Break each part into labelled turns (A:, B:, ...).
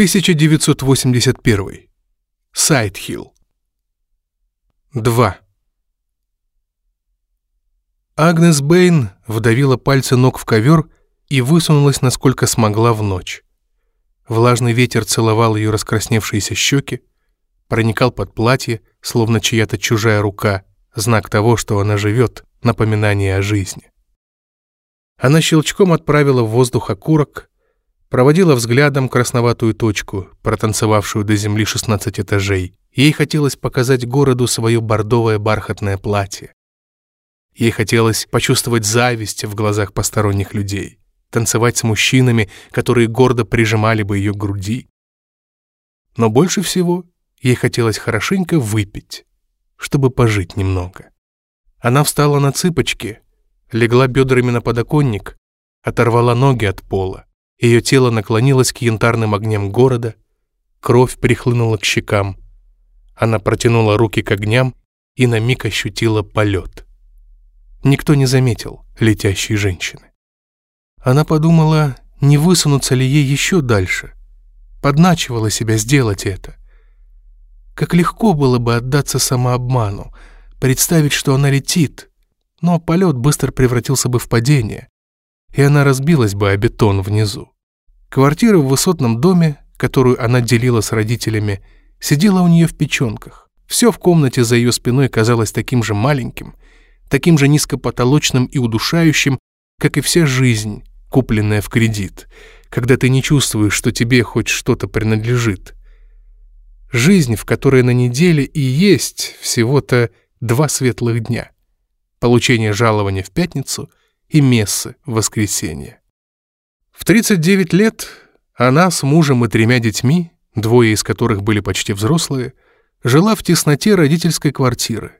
A: 1981. Сайдхилл. 2. Агнес Бэйн вдавила пальцы ног в ковер и высунулась, насколько смогла в ночь. Влажный ветер целовал ее раскрасневшиеся щеки, проникал под платье, словно чья-то чужая рука, знак того, что она живет, напоминание о жизни. Она щелчком отправила в воздух окурок, проводила взглядом красноватую точку, протанцевавшую до земли 16 этажей. Ей хотелось показать городу свое бордовое бархатное платье. Ей хотелось почувствовать зависть в глазах посторонних людей, танцевать с мужчинами, которые гордо прижимали бы ее к груди. Но больше всего ей хотелось хорошенько выпить, чтобы пожить немного. Она встала на цыпочки, легла бедрами на подоконник, оторвала ноги от пола, ее тело наклонилось к янтарным огням города, кровь прихлынула к щекам. Она протянула руки к огням и на миг ощутила полет. Никто не заметил летящей женщины. Она подумала, не высунуться ли ей еще дальше. Подначивала себя сделать это. Как легко было бы отдаться самообману, представить, что она летит, но полет быстро превратился бы в падение и она разбилась бы о бетон внизу. Квартира в высотном доме, которую она делила с родителями, сидела у нее в печенках. Все в комнате за ее спиной казалось таким же маленьким, таким же низкопотолочным и удушающим, как и вся жизнь, купленная в кредит, когда ты не чувствуешь, что тебе хоть что-то принадлежит. Жизнь, в которой на неделе и есть всего-то два светлых дня. Получение жалования в пятницу — и мессы в воскресенье. В 39 лет она с мужем и тремя детьми, двое из которых были почти взрослые, жила в тесноте родительской квартиры,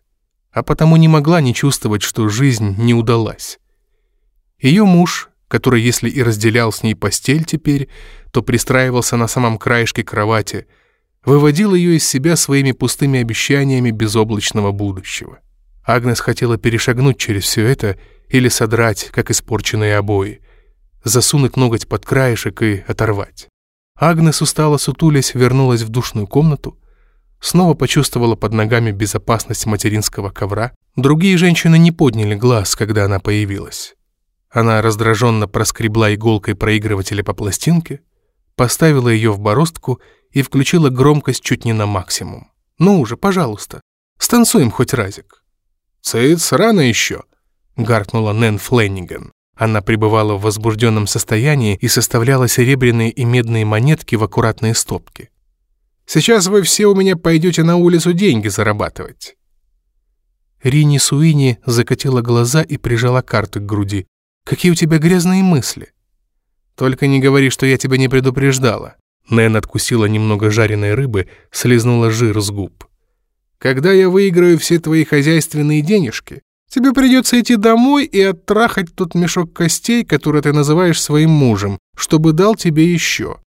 A: а потому не могла не чувствовать, что жизнь не удалась. Ее муж, который, если и разделял с ней постель теперь, то пристраивался на самом краешке кровати, выводил ее из себя своими пустыми обещаниями безоблачного будущего. Агнес хотела перешагнуть через все это или содрать, как испорченные обои, засунуть ноготь под краешек и оторвать. Агнес устала сутулясь, вернулась в душную комнату, снова почувствовала под ногами безопасность материнского ковра. Другие женщины не подняли глаз, когда она появилась. Она раздраженно проскребла иголкой проигрывателя по пластинке, поставила ее в бороздку и включила громкость чуть не на максимум. «Ну уже, пожалуйста, станцуем хоть разик». «Цыц, рано еще», гаркнула Нэн Фленниган. Она пребывала в возбужденном состоянии и составляла серебряные и медные монетки в аккуратные стопки. «Сейчас вы все у меня пойдете на улицу деньги зарабатывать». Рини Суини закатила глаза и прижала карты к груди. «Какие у тебя грязные мысли?» «Только не говори, что я тебя не предупреждала». Нэн откусила немного жареной рыбы, слезнула жир с губ. «Когда я выиграю все твои хозяйственные денежки, Тебе придется идти домой и оттрахать тот мешок костей, который ты называешь своим мужем, чтобы дал тебе еще».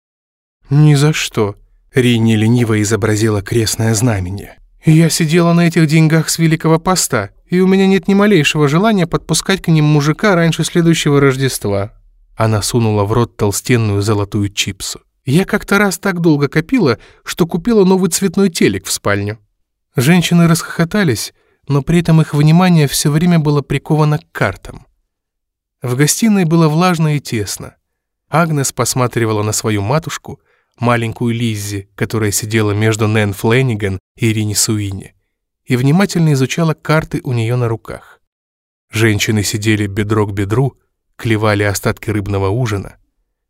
A: «Ни за что», — Рини лениво изобразила крестное знамение. «Я сидела на этих деньгах с Великого Поста, и у меня нет ни малейшего желания подпускать к ним мужика раньше следующего Рождества». Она сунула в рот толстенную золотую чипсу. «Я как-то раз так долго копила, что купила новый цветной телек в спальню». Женщины расхохотались, но при этом их внимание все время было приковано к картам. В гостиной было влажно и тесно. Агнес посматривала на свою матушку, маленькую Лиззи, которая сидела между Нэн Фленниган и Ирине Суини, и внимательно изучала карты у нее на руках. Женщины сидели бедро к бедру, клевали остатки рыбного ужина.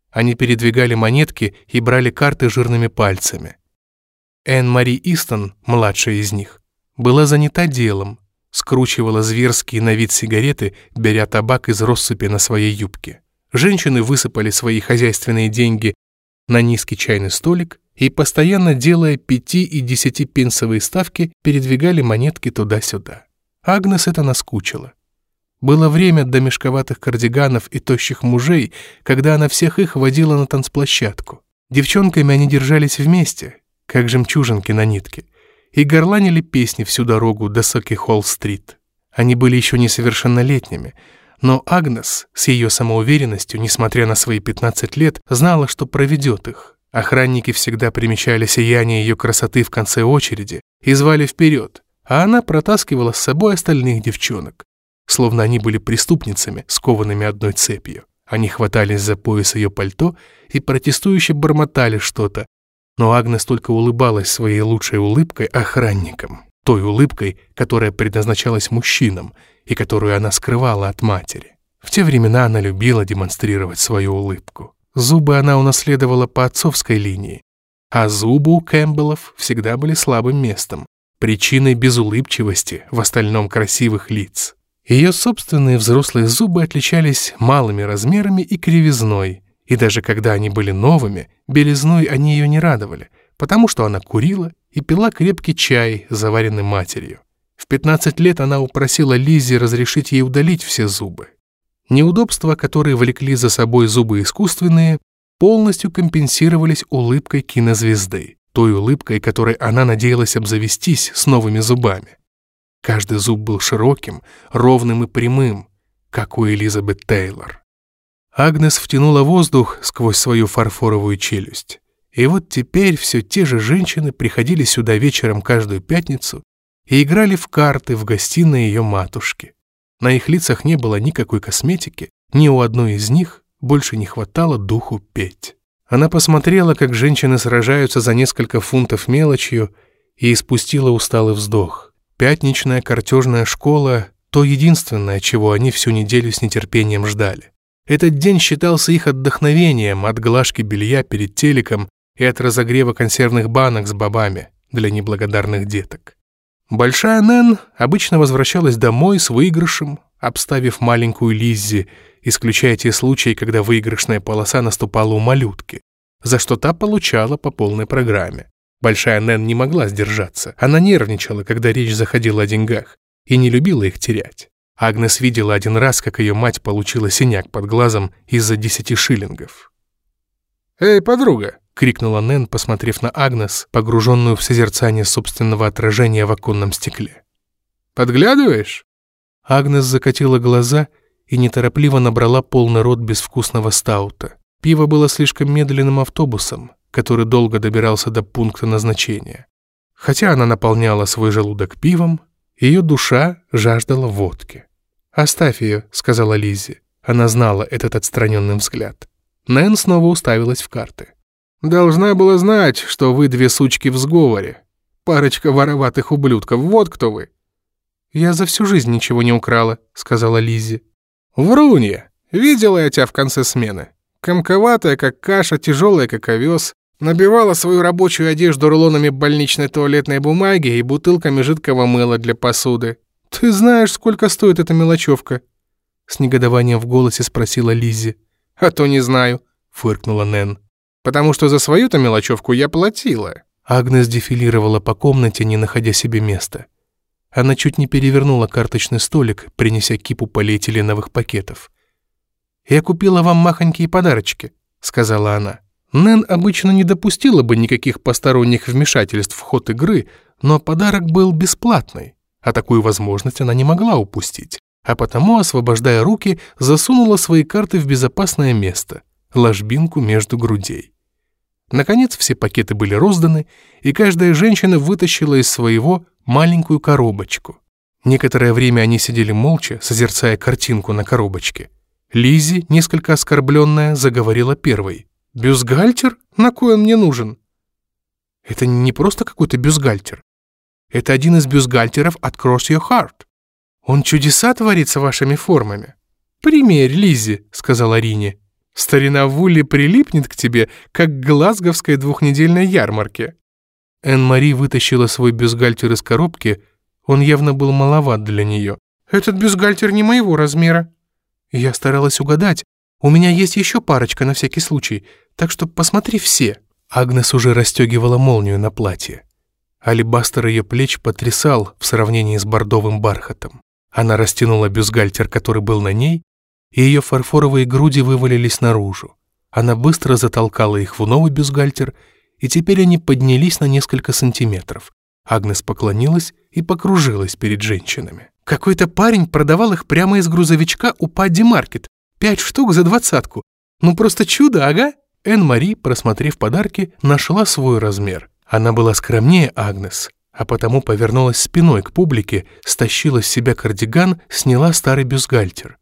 A: Они передвигали монетки и брали карты жирными пальцами. Энн-Мари Истон, младшая из них, была занята делом, скручивала зверские на вид сигареты, беря табак из россыпи на своей юбке. Женщины высыпали свои хозяйственные деньги на низкий чайный столик и, постоянно делая пяти- и десятипенсовые ставки, передвигали монетки туда-сюда. Агнес это наскучило. Было время до мешковатых кардиганов и тощих мужей, когда она всех их водила на танцплощадку. Девчонками они держались вместе, как жемчужинки на нитке и горланили песни всю дорогу до Соки-Холл-стрит. Они были еще несовершеннолетними, но Агнес с ее самоуверенностью, несмотря на свои 15 лет, знала, что проведет их, Охранники всегда примечали сияние ее красоты в конце очереди и звали вперед, а она протаскивала с собой остальных девчонок, словно они были преступницами, скованными одной цепью. Они хватались за пояс ее пальто и протестующе бормотали что-то, но Агнес только улыбалась своей лучшей улыбкой охранникам, той улыбкой, которая предназначалась мужчинам и которую она скрывала от матери. В те времена она любила демонстрировать свою улыбку. Зубы она унаследовала по отцовской линии, а зубы у Кэмпбеллов всегда были слабым местом, причиной безулыбчивости в остальном красивых лиц. Ее собственные взрослые зубы отличались малыми размерами и кривизной, и даже когда они были новыми, белизной они ее не радовали, потому что она курила и пила крепкий чай, заваренный матерью. В 15 лет она упросила Лиззи разрешить ей удалить все зубы. Неудобства, которые влекли за собой зубы искусственные, полностью компенсировались улыбкой кинозвезды, той улыбкой, которой она надеялась обзавестись с новыми зубами. Каждый зуб был широким, ровным и прямым, как у Элизабет Тейлор. Агнес втянула воздух сквозь свою фарфоровую челюсть. И вот теперь все те же женщины приходили сюда вечером каждую пятницу и играли в карты в гостиной ее матушки. На их лицах не было никакой косметики, ни у одной из них больше не хватало духу петь. Она посмотрела, как женщины сражаются за несколько фунтов мелочью, и испустила усталый вздох. Пятничная картежная школа — то единственное, чего они всю неделю с нетерпением ждали. Этот день считался их отдохновением от глажки белья перед телеком и от разогрева консервных банок с бобами для неблагодарных деток. Большая Нэн обычно возвращалась домой с выигрышем, обставив маленькую Лиззи, исключая те случаи, когда выигрышная полоса наступала у малютки, за что та получала по полной программе. Большая Нэн не могла сдержаться, она нервничала, когда речь заходила о деньгах, и не любила их терять. Агнес видела один раз, как ее мать получила синяк под глазом из-за десяти шиллингов. «Эй, подруга!» — крикнула Нэн, посмотрев на Агнес, погруженную в созерцание собственного отражения в оконном стекле. «Подглядываешь?» Агнес закатила глаза и неторопливо набрала полный рот безвкусного стаута. Пиво было слишком медленным автобусом, который долго добирался до пункта назначения. Хотя она наполняла свой желудок пивом, ее душа жаждала водки. «Оставь ее», — сказала Лиззи. Она знала этот отстраненный взгляд. Нэн снова уставилась в карты. «Должна была знать, что вы две сучки в сговоре. Парочка вороватых ублюдков, вот кто вы». «Я за всю жизнь ничего не украла», — сказала Лиззи. «Врунья! Видела я тебя в конце смены. Комковатая, как каша, тяжелая, как овес. Набивала свою рабочую одежду рулонами больничной туалетной бумаги и бутылками жидкого мыла для посуды. «Ты знаешь, сколько стоит эта мелочевка?» С негодованием в голосе спросила Лиззи. «А то не знаю», — фыркнула Нэн. «Потому что за свою-то мелочевку я платила». Агнес дефилировала по комнате, не находя себе места. Она чуть не перевернула карточный столик, принеся кипу полиэтиленовых пакетов. «Я купила вам махонькие подарочки», — сказала она. Нэн обычно не допустила бы никаких посторонних вмешательств в ход игры, но подарок был бесплатный, а такую возможность она не могла упустить, а потому, освобождая руки, засунула свои карты в безопасное место, ложбинку между грудей. Наконец все пакеты были розданы, и каждая женщина вытащила из своего маленькую коробочку. Некоторое время они сидели молча, созерцая картинку на коробочке. Лизи, несколько оскорбленная, заговорила первой. Бюстгальтер? На кой он мне нужен? Это не просто какой-то бюстгальтер. Это один из бюстгальтеров от Cross Your Heart. Он чудеса творит с вашими формами. «Примерь, Лиззи», — сказала Рине. «Старина Вулли прилипнет к тебе, как к глазговской двухнедельной ярмарке». Энн-Мари вытащила свой бюстгальтер из коробки. Он явно был маловат для нее. «Этот бюстгальтер не моего размера». Я старалась угадать, у меня есть еще парочка на всякий случай, так что посмотри все». Агнес уже расстегивала молнию на платье. Алибастер ее плеч потрясал в сравнении с бордовым бархатом. Она растянула бюстгальтер, который был на ней, и ее фарфоровые груди вывалились наружу. Она быстро затолкала их в новый бюстгальтер, и теперь они поднялись на несколько сантиметров. Агнес поклонилась и покружилась перед женщинами. Какой-то парень продавал их прямо из грузовичка у Падди Маркет. Пять штук за двадцатку. Ну просто чудо, ага. Энн-Мари, просмотрев подарки, нашла свой размер. Она была скромнее Агнес, а потому повернулась спиной к публике, стащила с себя кардиган, сняла старый бюстгальтер.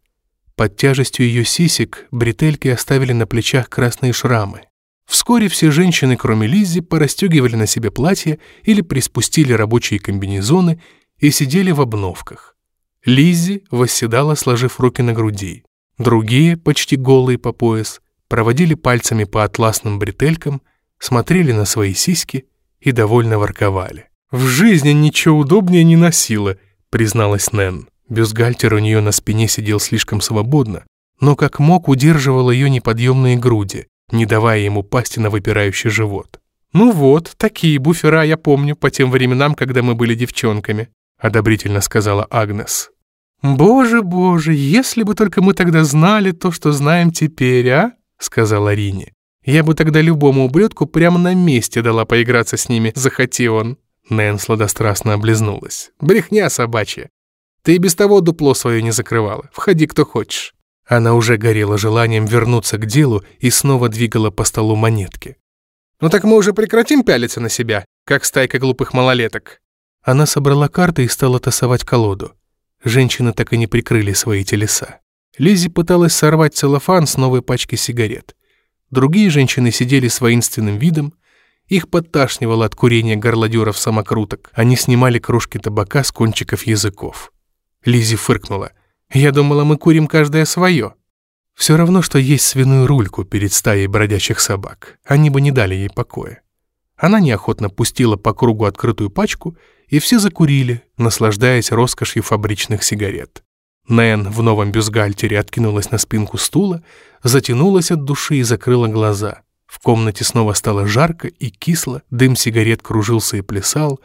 A: Под тяжестью ее сисек бретельки оставили на плечах красные шрамы. Вскоре все женщины, кроме Лиззи, порастегивали на себе платья или приспустили рабочие комбинезоны и сидели в обновках. Лиззи восседала, сложив руки на груди. Другие, почти голые по пояс, проводили пальцами по атласным бретелькам, смотрели на свои сиськи и довольно ворковали. «В жизни ничего удобнее не носила», — призналась Нэн. Бюстгальтер у нее на спине сидел слишком свободно, но как мог удерживал ее неподъемные груди, не давая ему пасти на выпирающий живот. «Ну вот, такие буфера я помню по тем временам, когда мы были девчонками», — одобрительно сказала Агнес. «Боже, боже, если бы только мы тогда знали то, что знаем теперь, а?» Сказала Рине. «Я бы тогда любому ублюдку прямо на месте дала поиграться с ними, захотел он». Нэн сладострастно облизнулась. «Брехня собачья. Ты и без того дупло свое не закрывала. Входи, кто хочешь». Она уже горела желанием вернуться к делу и снова двигала по столу монетки. «Ну так мы уже прекратим пялиться на себя, как стайка глупых малолеток». Она собрала карты и стала тасовать колоду. Женщины так и не прикрыли свои телеса. Лизи пыталась сорвать целлофан с новой пачки сигарет. Другие женщины сидели с воинственным видом, их подташнивало от курения горлодеров самокруток. Они снимали кружки табака с кончиков языков. Лизи фыркнула. «Я думала, мы курим каждое свое». Все равно, что есть свиную рульку перед стаей бродячих собак. Они бы не дали ей покоя. Она неохотно пустила по кругу открытую пачку, и все закурили, наслаждаясь роскошью фабричных сигарет. Нэн в новом бюстгальтере откинулась на спинку стула, затянулась от души и закрыла глаза. В комнате снова стало жарко и кисло, дым сигарет кружился и плясал,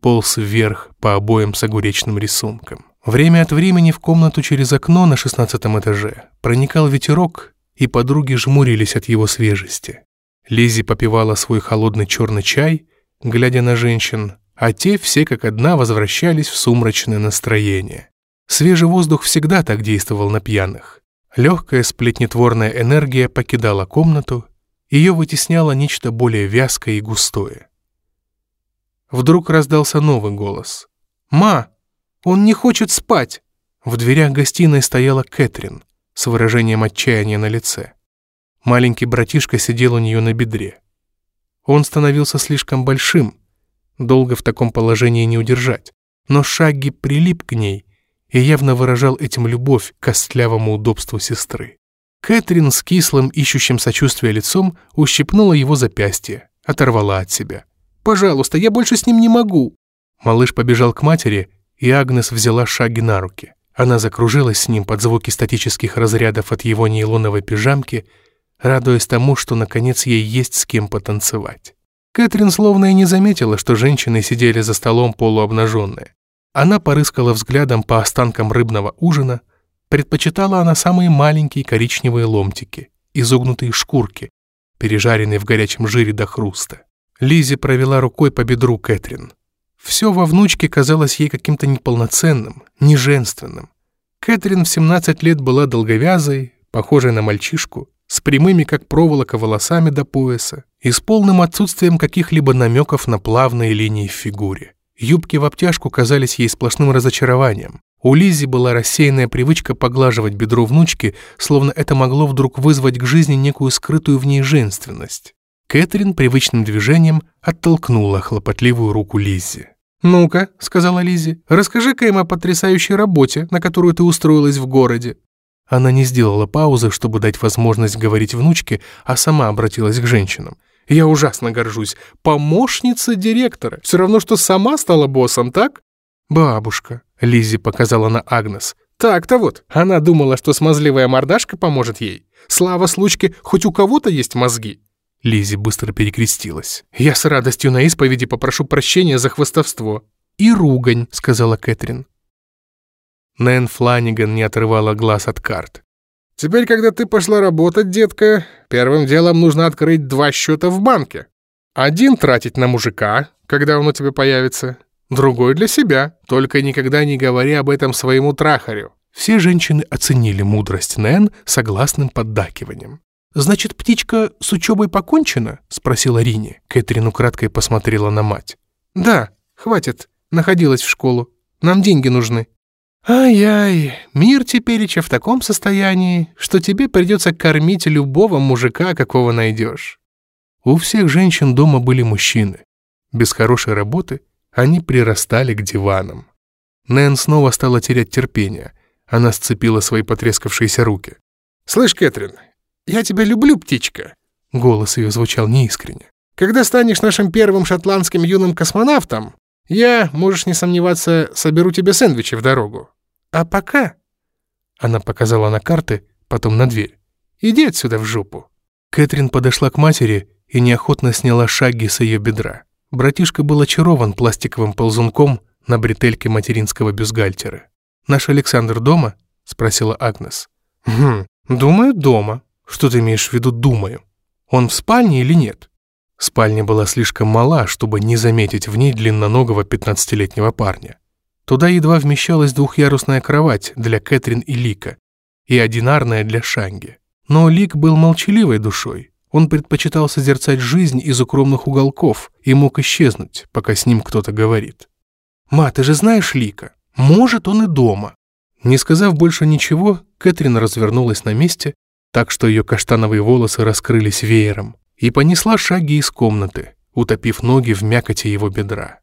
A: полз вверх по обоям с огуречным рисунком. Время от времени в комнату через окно на шестнадцатом этаже проникал ветерок, и подруги жмурились от его свежести. Лизи попивала свой холодный черный чай, глядя на женщин, а те все как одна возвращались в сумрачное настроение. Свежий воздух всегда так действовал на пьяных. Легкая сплетнетворная энергия покидала комнату, ее вытесняло нечто более вязкое и густое. Вдруг раздался новый голос. «Ма, он не хочет спать!» В дверях гостиной стояла Кэтрин с выражением отчаяния на лице. Маленький братишка сидел у нее на бедре. Он становился слишком большим, долго в таком положении не удержать, но Шагги прилип к ней и явно выражал этим любовь к костлявому удобству сестры. Кэтрин с кислым, ищущим сочувствия лицом ущипнула его запястье, оторвала от себя. «Пожалуйста, я больше с ним не могу!» Малыш побежал к матери, и Агнес взяла шаги на руки. Она закружилась с ним под звуки статических разрядов от его нейлоновой пижамки, радуясь тому, что наконец ей есть с кем потанцевать. Кэтрин словно и не заметила, что женщины сидели за столом полуобнаженные. Она порыскала взглядом по останкам рыбного ужина, предпочитала она самые маленькие коричневые ломтики, изогнутые шкурки, пережаренные в горячем жире до хруста. Лизи провела рукой по бедру Кэтрин. Все во внучке казалось ей каким-то неполноценным, неженственным. Кэтрин в 17 лет была долговязой, похожей на мальчишку, с прямыми, как проволока, волосами до пояса и с полным отсутствием каких-либо намеков на плавные линии в фигуре. Юбки в обтяжку казались ей сплошным разочарованием. У Лизи была рассеянная привычка поглаживать бедро внучки, словно это могло вдруг вызвать к жизни некую скрытую в ней женственность. Кэтрин привычным движением оттолкнула хлопотливую руку Лизи. «Ну-ка», — сказала Лизи, — «расскажи-ка им о потрясающей работе, на которую ты устроилась в городе». Она не сделала паузы, чтобы дать возможность говорить внучке, а сама обратилась к женщинам. Я ужасно горжусь. Помощница директора. Все равно, что сама стала боссом, так? Бабушка. Лизи показала на Агнес. Так-то вот. Она думала, что смазливая мордашка поможет ей. Слава случке, хоть у кого-то есть мозги. Лизи быстро перекрестилась. «Я с радостью на исповеди попрошу прощения за хвостовство». «И ругань», — сказала Кэтрин. Нэн Фланиган не отрывала глаз от карт. Теперь, когда ты пошла работать, детка, первым делом нужно открыть два счета в банке. Один тратить на мужика, когда он у тебя появится, другой для себя, только никогда не говори об этом своему трахарю». Все женщины оценили мудрость Нэн согласным поддакиванием. «Значит, птичка с учебой покончена?» — спросила Рини. Кэтрин украдкой посмотрела на мать. «Да, хватит. Находилась в школу. Нам деньги нужны». «Ай-яй, мир тепереча в таком состоянии, что тебе придется кормить любого мужика, какого найдешь». У всех женщин дома были мужчины. Без хорошей работы они прирастали к диванам. Нэн снова стала терять терпение. Она сцепила свои потрескавшиеся руки. «Слышь, Кэтрин, я тебя люблю, птичка!» Голос ее звучал неискренне. «Когда станешь нашим первым шотландским юным космонавтом, я, можешь не сомневаться, соберу тебе сэндвичи в дорогу. А пока...» Она показала на карты, потом на дверь. «Иди отсюда в жопу». Кэтрин подошла к матери и неохотно сняла шаги с ее бедра. Братишка был очарован пластиковым ползунком на бретельке материнского бюстгальтера. «Наш Александр дома?» — спросила Агнес. «Хм, думаю, дома», «Что ты имеешь в виду «думаю»? Он в спальне или нет?» Спальня была слишком мала, чтобы не заметить в ней длинноногого 15-летнего парня. Туда едва вмещалась двухъярусная кровать для Кэтрин и Лика и одинарная для Шанги. Но Лик был молчаливой душой. Он предпочитал созерцать жизнь из укромных уголков и мог исчезнуть, пока с ним кто-то говорит. «Ма, ты же знаешь Лика? Может, он и дома». Не сказав больше ничего, Кэтрин развернулась на месте так что ее каштановые волосы раскрылись веером, и понесла шаги из комнаты, утопив ноги в мякоти его бедра.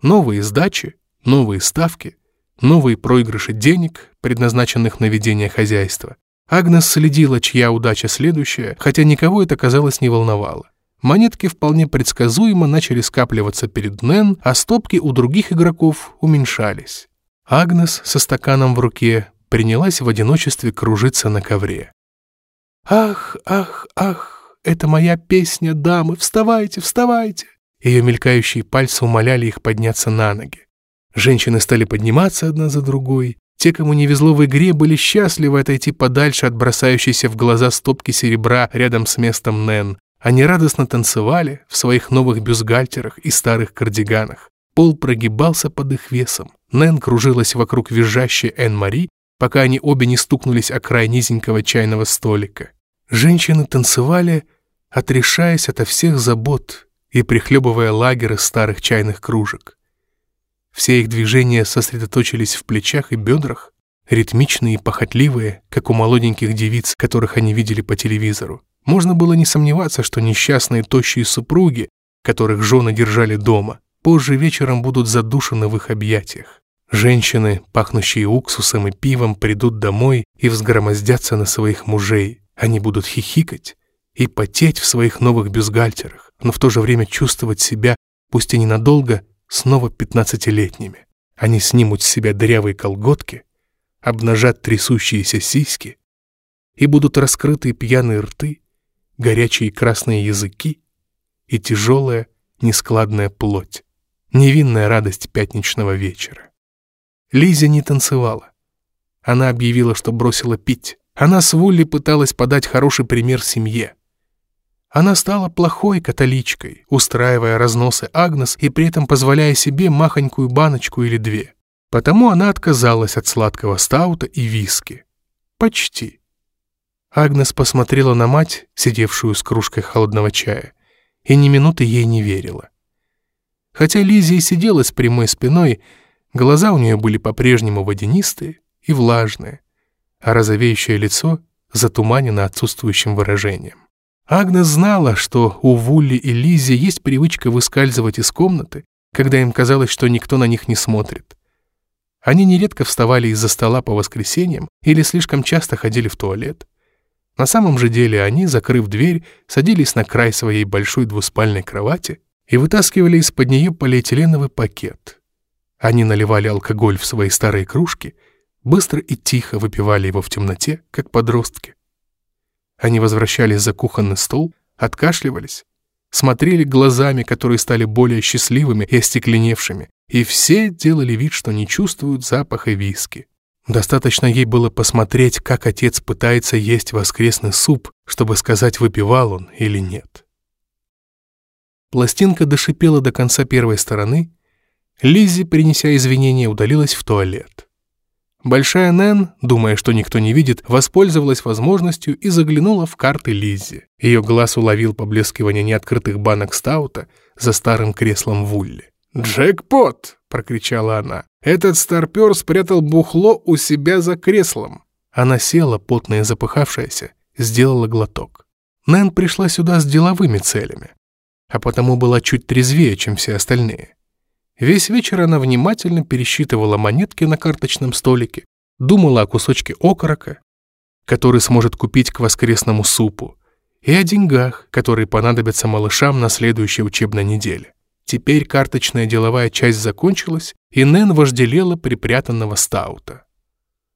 A: Новые сдачи, новые ставки, новые проигрыши денег, предназначенных на ведение хозяйства. Агнес следила, чья удача следующая, хотя никого это, казалось, не волновало. Монетки вполне предсказуемо начали скапливаться перед Нэн, а стопки у других игроков уменьшались. Агнес со стаканом в руке принялась в одиночестве кружиться на ковре. «Ах, ах, ах, это моя песня, дамы, вставайте, вставайте!» Ее мелькающие пальцы умоляли их подняться на ноги. Женщины стали подниматься одна за другой. Те, кому не везло в игре, были счастливы отойти подальше от бросающейся в глаза стопки серебра рядом с местом Нэн. Они радостно танцевали в своих новых бюстгальтерах и старых кардиганах. Пол прогибался под их весом. Нэн кружилась вокруг визжащей Энн-Мари, пока они обе не стукнулись о край низенького чайного столика. Женщины танцевали, отрешаясь ото всех забот и прихлебывая лагеры старых чайных кружек. Все их движения сосредоточились в плечах и бедрах, ритмичные и похотливые, как у молоденьких девиц, которых они видели по телевизору. Можно было не сомневаться, что несчастные тощие супруги, которых жены держали дома, позже вечером будут задушены в их объятиях. Женщины, пахнущие уксусом и пивом, придут домой и взгромоздятся на своих мужей, они будут хихикать и потеть в своих новых бюстгальтерах, но в то же время чувствовать себя, пусть и ненадолго, снова пятнадцатилетними. Они снимут с себя дырявые колготки, обнажат трясущиеся сиськи, и будут раскрыты пьяные рты, горячие красные языки и тяжелая, нескладная плоть, невинная радость пятничного вечера. Лиза не танцевала. Она объявила, что бросила пить, она с Вулли пыталась подать хороший пример семье. Она стала плохой католичкой, устраивая разносы Агнес и при этом позволяя себе махонькую баночку или две. Потому она отказалась от сладкого стаута и виски. Почти. Агнес посмотрела на мать, сидевшую с кружкой холодного чая, и ни минуты ей не верила. Хотя Лизия сидела с прямой спиной, глаза у нее были по-прежнему водянистые и влажные, а розовеющее лицо затуманено отсутствующим выражением. Агнес знала, что у Вулли и Лизи есть привычка выскальзывать из комнаты, когда им казалось, что никто на них не смотрит. Они нередко вставали из-за стола по воскресеньям или слишком часто ходили в туалет. На самом же деле они, закрыв дверь, садились на край своей большой двуспальной кровати и вытаскивали из-под нее полиэтиленовый пакет. Они наливали алкоголь в свои старые кружки — быстро и тихо выпивали его в темноте, как подростки. Они возвращались за кухонный стол, откашливались, смотрели глазами, которые стали более счастливыми и остекленевшими, и все делали вид, что не чувствуют запаха виски. Достаточно ей было посмотреть, как отец пытается есть воскресный суп, чтобы сказать, выпивал он или нет. Пластинка дошипела до конца первой стороны, Лиззи, принеся извинения, удалилась в туалет. Большая Нэн, думая, что никто не видит, воспользовалась возможностью и заглянула в карты Лиззи. Ее глаз уловил поблескивание неоткрытых банок стаута за старым креслом в Улле. «Джекпот!» — прокричала она. «Этот старпер спрятал бухло у себя за креслом». Она села, потная и запыхавшаяся, сделала глоток. Нэн пришла сюда с деловыми целями, а потому была чуть трезвее, чем все остальные. Весь вечер она внимательно пересчитывала монетки на карточном столике, думала о кусочке окорока, который сможет купить к воскресному супу, и о деньгах, которые понадобятся малышам на следующей учебной неделе. Теперь карточная деловая часть закончилась, и Нэн вожделела припрятанного стаута.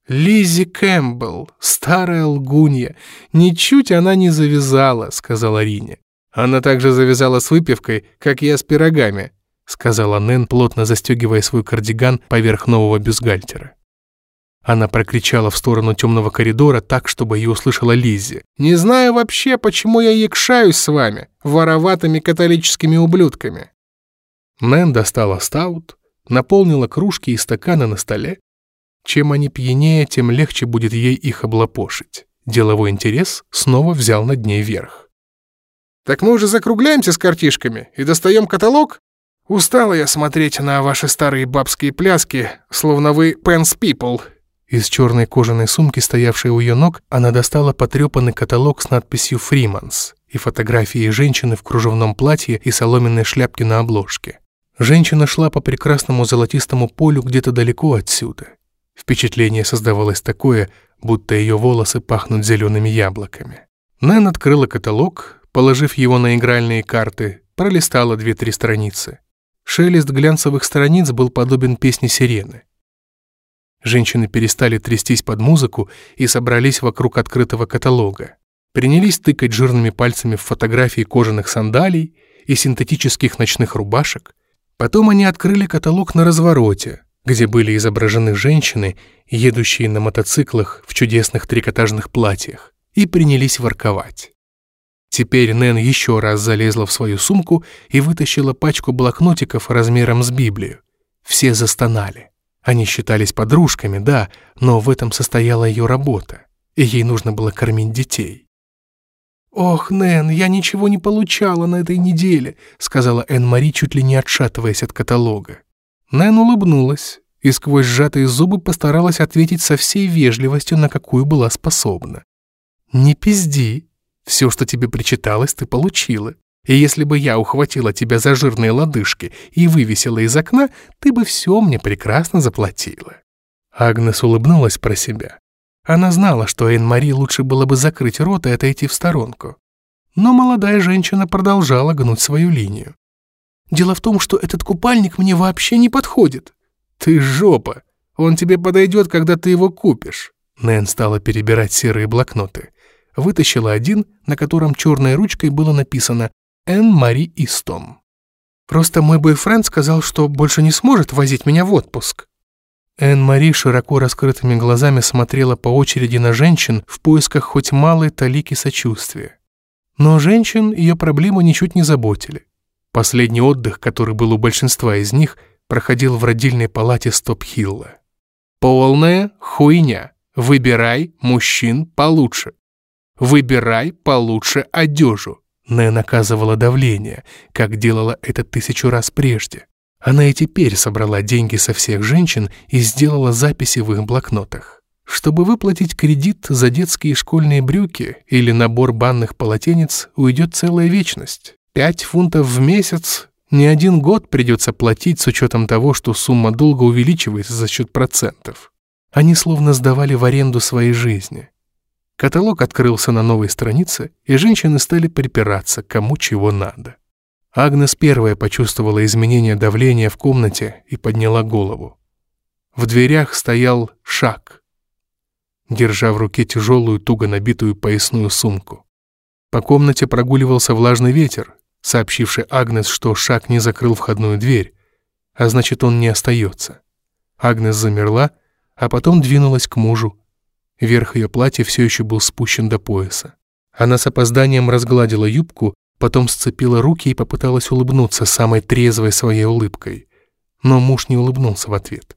A: Лизи Кэмпбелл, старая лгунья, ничуть она не завязала», — сказала Рине. «Она также завязала с выпивкой, как я с пирогами», — сказала Нэн, плотно застегивая свой кардиган поверх нового бюстгальтера. Она прокричала в сторону темного коридора так, чтобы ее услышала Лиззи. «Не знаю вообще, почему я якшаюсь с вами, вороватыми католическими ублюдками». Нэн достала стаут, наполнила кружки и стаканы на столе. Чем они пьянее, тем легче будет ей их облапошить. Деловой интерес снова взял над ней верх. «Так мы уже закругляемся с картишками и достаем каталог?» Устала я смотреть на ваши старые бабские пляски, словно вы Pens People». Из черной кожаной сумки, стоявшей у ее ног, она достала потрепанный каталог с надписью «Фриманс» и фотографией женщины в кружевном платье и соломенной шляпке на обложке. Женщина шла по прекрасному золотистому полю где-то далеко отсюда. Впечатление создавалось такое, будто ее волосы пахнут зелеными яблоками. Нэн открыла каталог, положив его на игральные карты, пролистала две-три страницы. Шелест глянцевых страниц был подобен песне сирены. Женщины перестали трястись под музыку и собрались вокруг открытого каталога. Принялись тыкать жирными пальцами в фотографии кожаных сандалий и синтетических ночных рубашек. Потом они открыли каталог на развороте, где были изображены женщины, едущие на мотоциклах в чудесных трикотажных платьях, и принялись ворковать. Теперь Нэн еще раз залезла в свою сумку и вытащила пачку блокнотиков размером с Библию. Все застонали. Они считались подружками, да, но в этом состояла ее работа, и ей нужно было кормить детей. «Ох, Нэн, я ничего не получала на этой неделе», сказала Энн-Мари, чуть ли не отшатываясь от каталога. Нэн улыбнулась и сквозь сжатые зубы постаралась ответить со всей вежливостью, на какую была способна. «Не пизди», все, что тебе причиталось, ты получила. И если бы я ухватила тебя за жирные лодыжки и вывесила из окна, ты бы все мне прекрасно заплатила». Агнес улыбнулась про себя. Она знала, что Энн-Мари лучше было бы закрыть рот и отойти в сторонку. Но молодая женщина продолжала гнуть свою линию. «Дело в том, что этот купальник мне вообще не подходит». «Ты жопа! Он тебе подойдет, когда ты его купишь». Нэн стала перебирать серые блокноты вытащила один, на котором черной ручкой было написано «Энн Мари Истом». «Просто мой бойфренд сказал, что больше не сможет возить меня в отпуск». Энн Мари широко раскрытыми глазами смотрела по очереди на женщин в поисках хоть малой талики сочувствия. Но женщин ее проблемы ничуть не заботили. Последний отдых, который был у большинства из них, проходил в родильной палате Стоп-Хилла. «Полная хуйня. Выбирай мужчин получше». Выбирай получше одежу. Нэн оказывала давление, как делала это тысячу раз прежде. Она и теперь собрала деньги со всех женщин и сделала записи в их блокнотах. Чтобы выплатить кредит за детские школьные брюки или набор банных полотенец, уйдет целая вечность. Пять фунтов в месяц не один год придется платить с учетом того, что сумма долга увеличивается за счет процентов. Они словно сдавали в аренду своей жизни. Каталог открылся на новой странице, и женщины стали припираться, кому чего надо. Агнес первая почувствовала изменение давления в комнате и подняла голову. В дверях стоял Шак, держа в руке тяжелую, туго набитую поясную сумку. По комнате прогуливался влажный ветер, сообщивший Агнес, что Шак не закрыл входную дверь, а значит, он не остается. Агнес замерла, а потом двинулась к мужу, Верх ее платья все еще был спущен до пояса. Она с опозданием разгладила юбку, потом сцепила руки и попыталась улыбнуться самой трезвой своей улыбкой. Но муж не улыбнулся в ответ.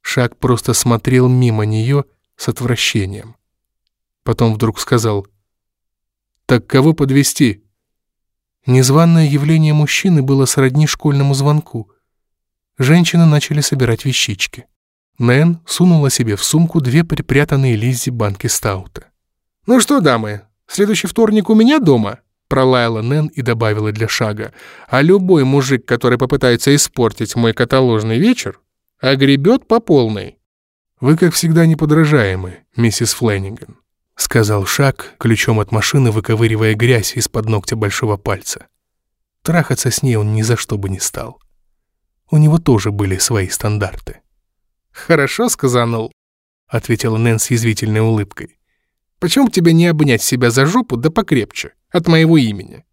A: Шаг просто смотрел мимо нее с отвращением. Потом вдруг сказал «Так кого подвести? Незваное явление мужчины было сродни школьному звонку. Женщины начали собирать вещички. Нэн сунула себе в сумку две припрятанные Лиззи банки стаута. «Ну что, дамы, следующий вторник у меня дома?» пролаяла Нэн и добавила для шага. «А любой мужик, который попытается испортить мой каталожный вечер, огребет по полной». «Вы, как всегда, неподражаемы, миссис Флэнниган», — сказал Шаг, ключом от машины выковыривая грязь из-под ногтя большого пальца. Трахаться с ней он ни за что бы не стал. У него тоже были свои стандарты. «Хорошо сказанул», — ответила Нэн с язвительной улыбкой. «Почему тебе не обнять себя за жопу да покрепче, от моего имени?»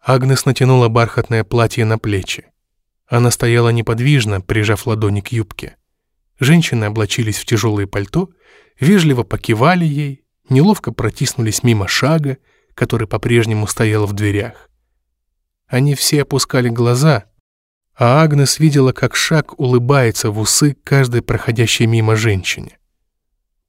A: Агнес натянула бархатное платье на плечи. Она стояла неподвижно, прижав ладони к юбке. Женщины облачились в тяжелые пальто, вежливо покивали ей, неловко протиснулись мимо шага, который по-прежнему стоял в дверях. Они все опускали глаза, а Агнес видела, как шаг улыбается в усы каждой проходящей мимо женщине.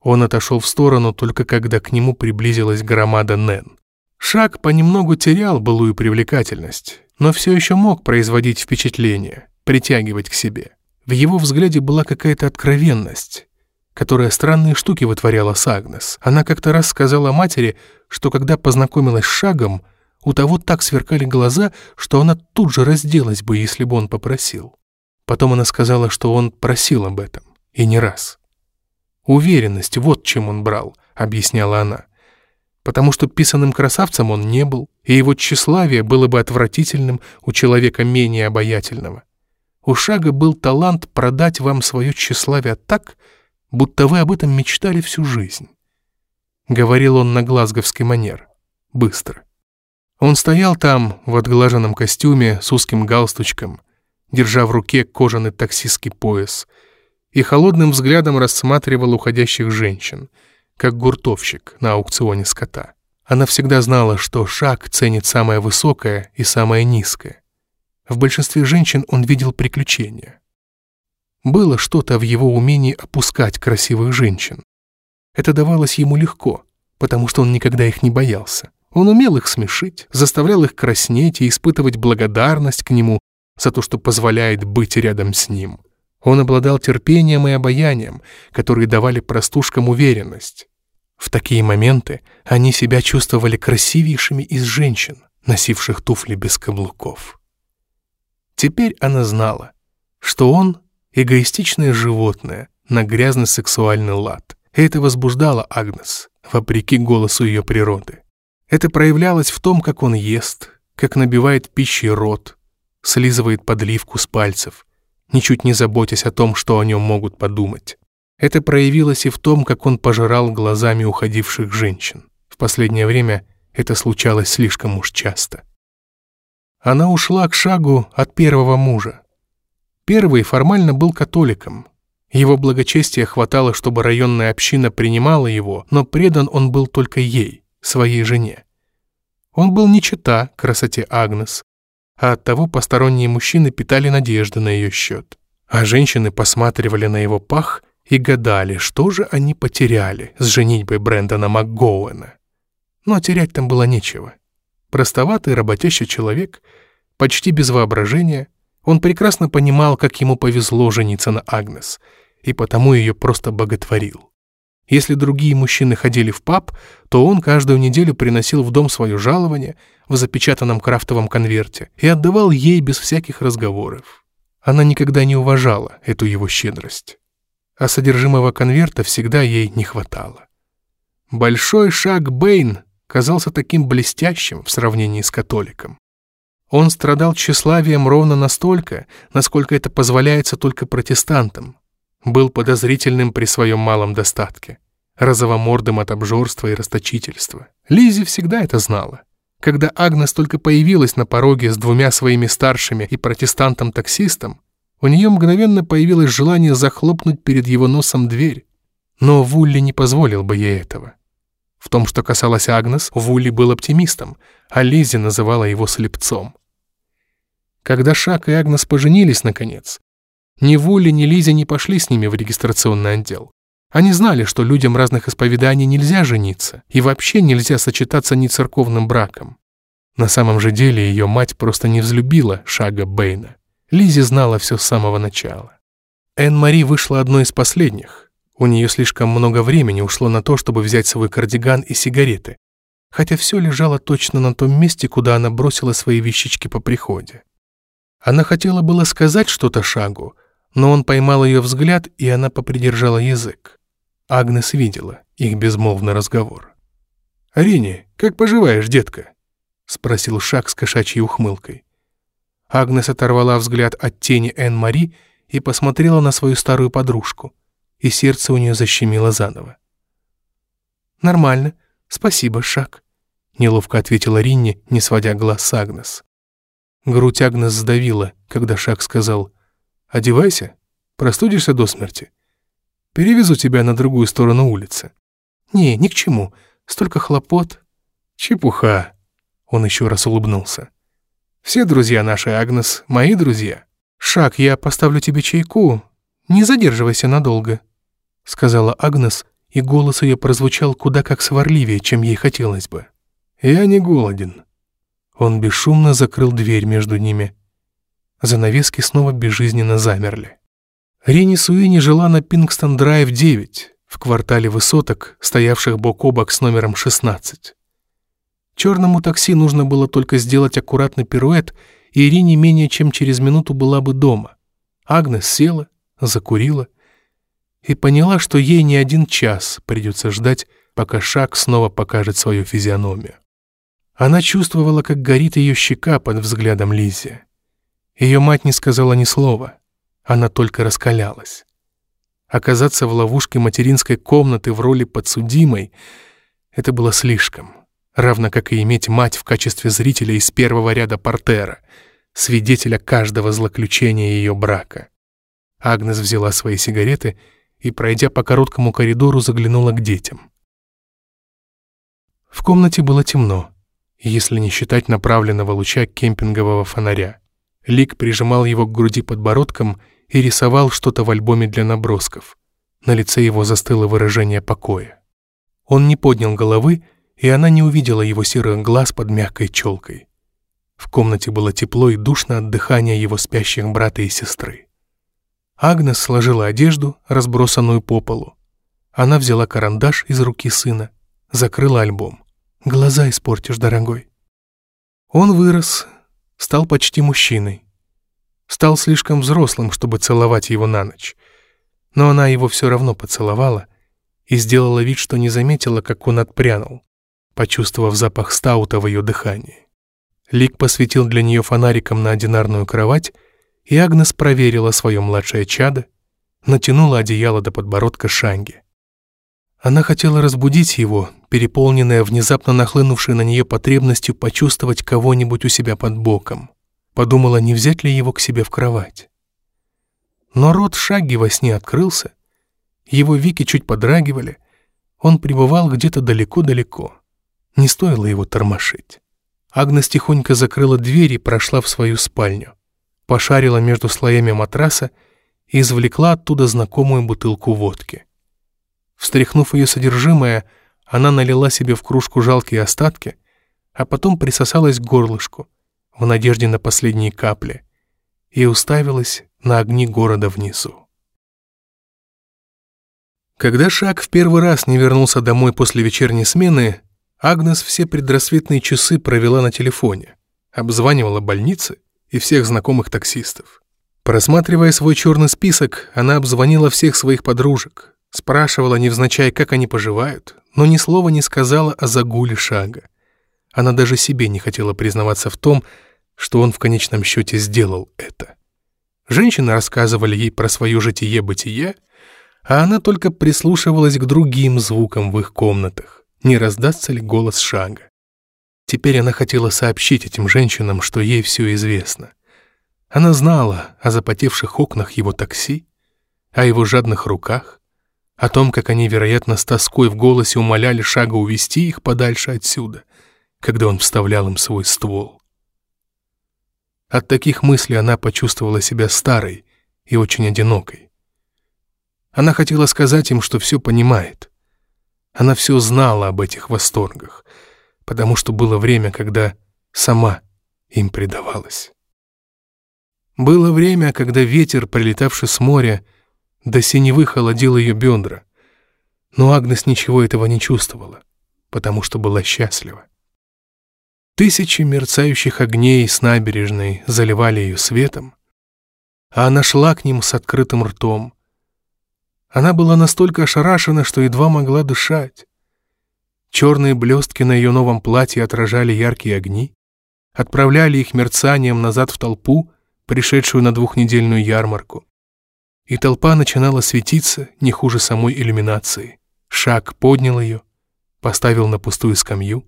A: Он отошел в сторону только когда к нему приблизилась громада Нэн. Шаг понемногу терял былую привлекательность, но все еще мог производить впечатление, притягивать к себе. В его взгляде была какая-то откровенность, которая странные штуки вытворяла с Агнес. Она как-то раз сказала матери, что когда познакомилась с Шагом, у того так сверкали глаза, что она тут же разделась бы, если бы он попросил. Потом она сказала, что он просил об этом, и не раз. «Уверенность, вот чем он брал», — объясняла она. «Потому что писанным красавцем он не был, и его тщеславие было бы отвратительным у человека менее обаятельного. У Шага был талант продать вам свое тщеславие так, будто вы об этом мечтали всю жизнь». Говорил он на глазговский манер, быстро. Он стоял там в отглаженном костюме с узким галстучком, держа в руке кожаный таксистский пояс, и холодным взглядом рассматривал уходящих женщин, как гуртовщик на аукционе скота. Она всегда знала, что шаг ценит самое высокое и самое низкое. В большинстве женщин он видел приключения. Было что-то в его умении опускать красивых женщин. Это давалось ему легко, потому что он никогда их не боялся. Он умел их смешить, заставлял их краснеть и испытывать благодарность к нему за то, что позволяет быть рядом с ним. Он обладал терпением и обаянием, которые давали простушкам уверенность. В такие моменты они себя чувствовали красивейшими из женщин, носивших туфли без каблуков. Теперь она знала, что он — эгоистичное животное на грязный сексуальный лад. Это возбуждало Агнес, вопреки голосу ее природы. Это проявлялось в том, как он ест, как набивает пищей рот, слизывает подливку с пальцев, ничуть не заботясь о том, что о нем могут подумать. Это проявилось и в том, как он пожирал глазами уходивших женщин. В последнее время это случалось слишком уж часто. Она ушла к шагу от первого мужа. Первый формально был католиком. Его благочестия хватало, чтобы районная община принимала его, но предан он был только ей своей жене. Он был не чета красоте Агнес, а оттого посторонние мужчины питали надежды на ее счет. А женщины посматривали на его пах и гадали, что же они потеряли с женитьбой Брэндона МакГоуэна. Но терять там было нечего. Простоватый работящий человек, почти без воображения, он прекрасно понимал, как ему повезло жениться на Агнес, и потому ее просто боготворил. Если другие мужчины ходили в паб, то он каждую неделю приносил в дом свое жалование в запечатанном крафтовом конверте и отдавал ей без всяких разговоров. Она никогда не уважала эту его щедрость. А содержимого конверта всегда ей не хватало. Большой шаг Бэйн казался таким блестящим в сравнении с католиком. Он страдал тщеславием ровно настолько, насколько это позволяется только протестантам, был подозрительным при своем малом достатке, розовомордым от обжорства и расточительства. Лизи всегда это знала. Когда Агнес только появилась на пороге с двумя своими старшими и протестантом-таксистом, у нее мгновенно появилось желание захлопнуть перед его носом дверь. Но Вулли не позволил бы ей этого. В том, что касалось Агнес, Вулли был оптимистом, а Лизи называла его слепцом. Когда Шак и Агнес поженились, наконец, Ни Вули, ни Лиза не пошли с ними в регистрационный отдел. Они знали, что людям разных исповеданий нельзя жениться, и вообще нельзя сочетаться нецерковным браком. На самом же деле ее мать просто не взлюбила Шага Бэйна. Лизи знала все с самого начала. Энн-Мари вышла одной из последних. У нее слишком много времени ушло на то, чтобы взять свой кардиган и сигареты, хотя все лежало точно на том месте, куда она бросила свои вещички по приходе. Она хотела было сказать что-то Шагу, но он поймал ее взгляд, и она попридержала язык. Агнес видела их безмолвный разговор. «Рини, как поживаешь, детка?» — спросил Шак с кошачьей ухмылкой. Агнес оторвала взгляд от тени Энн-Мари и посмотрела на свою старую подружку, и сердце у нее защемило заново. «Нормально, спасибо, Шак», — неловко ответила Ринни, не сводя глаз с Агнес. Грудь Агнес сдавила, когда Шак сказал «Одевайся, простудишься до смерти. Перевезу тебя на другую сторону улицы». «Не, ни к чему, столько хлопот». «Чепуха», он еще раз улыбнулся. «Все друзья наши, Агнес, мои друзья. Шаг, я поставлю тебе чайку. Не задерживайся надолго», — сказала Агнес, и голос ее прозвучал куда как сварливее, чем ей хотелось бы. «Я не голоден». Он бесшумно закрыл дверь между ними. Занавески снова безжизненно замерли. Рени Суини жила на Пингстон-Драйв 9, в квартале высоток, стоявших бок о бок с номером 16. Черному такси нужно было только сделать аккуратный пируэт, и Ирине менее чем через минуту была бы дома. Агнес села, закурила и поняла, что ей не один час придется ждать, пока Шаг снова покажет свою физиономию. Она чувствовала, как горит ее щека под взглядом Лизи. Ее мать не сказала ни слова, она только раскалялась. Оказаться в ловушке материнской комнаты в роли подсудимой — это было слишком равно как и иметь мать в качестве зрителя из первого ряда портера, свидетеля каждого злоключения ее брака. Агнес взяла свои сигареты и, пройдя по короткому коридору, заглянула к детям. В комнате было темно, если не считать направленного луча кемпингового фонаря. Лик прижимал его к груди подбородком и рисовал что-то в альбоме для набросков. На лице его застыло выражение покоя. Он не поднял головы и она не увидела его серых глаз под мягкой челкой. В комнате было тепло и душно от дыхания его спящих брата и сестры. Агнес сложила одежду, разбросанную по полу. Она взяла карандаш из руки сына, закрыла альбом. «Глаза испортишь, дорогой». Он вырос, стал почти мужчиной. Стал слишком взрослым, чтобы целовать его на ночь. Но она его все равно поцеловала и сделала вид, что не заметила, как он отпрянул почувствовав запах стаута в ее дыхании. Лик посветил для нее фонариком на одинарную кровать, и Агнес проверила свое младшее чадо, натянула одеяло до подбородка Шанги. Она хотела разбудить его, переполненная внезапно нахлынувшей на нее потребностью почувствовать кого-нибудь у себя под боком. Подумала, не взять ли его к себе в кровать. Но рот Шаги во сне открылся, его веки чуть подрагивали, он пребывал где-то далеко-далеко. Не стоило его тормошить. Агнес тихонько закрыла дверь и прошла в свою спальню. Пошарила между слоями матраса и извлекла оттуда знакомую бутылку водки. Встряхнув ее содержимое, она налила себе в кружку жалкие остатки, а потом присосалась к горлышку в надежде на последние капли и уставилась на огни города внизу. Когда Шаг в первый раз не вернулся домой после вечерней смены, Агнес все предрассветные часы провела на телефоне, обзванивала больницы и всех знакомых таксистов. Просматривая свой черный список, она обзвонила всех своих подружек, спрашивала невзначай, как они поживают, но ни слова не сказала о загуле шага. Она даже себе не хотела признаваться в том, что он в конечном счете сделал это. Женщины рассказывали ей про свое житие-бытие, а она только прислушивалась к другим звукам в их комнатах не раздастся ли голос шага. Теперь она хотела сообщить этим женщинам, что ей все известно. Она знала о запотевших окнах его такси, о его жадных руках, о том, как они, вероятно, с тоской в голосе умоляли шага увести их подальше отсюда, когда он вставлял им свой ствол. От таких мыслей она почувствовала себя старой и очень одинокой. Она хотела сказать им, что все понимает. Она все знала об этих восторгах, потому что было время, когда сама им предавалась. Было время, когда ветер, прилетавший с моря, до синевы холодил ее бедра, но Агнес ничего этого не чувствовала, потому что была счастлива. Тысячи мерцающих огней с набережной заливали ее светом, а она шла к ним с открытым ртом. Она была настолько ошарашена, что едва могла дышать. Черные блестки на ее новом платье отражали яркие огни, отправляли их мерцанием назад в толпу, пришедшую на двухнедельную ярмарку. И толпа начинала светиться не хуже самой иллюминации. Шаг поднял ее, поставил на пустую скамью.